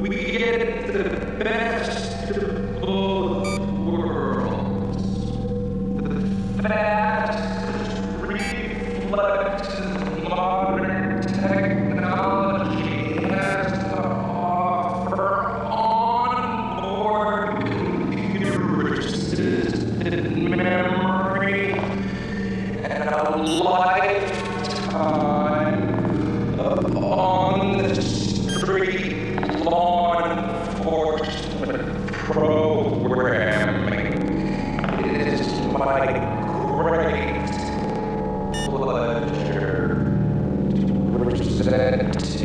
we get the best of both worlds. The fastest reflexes modern technology has to offer onboard computer assisted memory and a lifetime of. assessment programming is my great pleasure. to present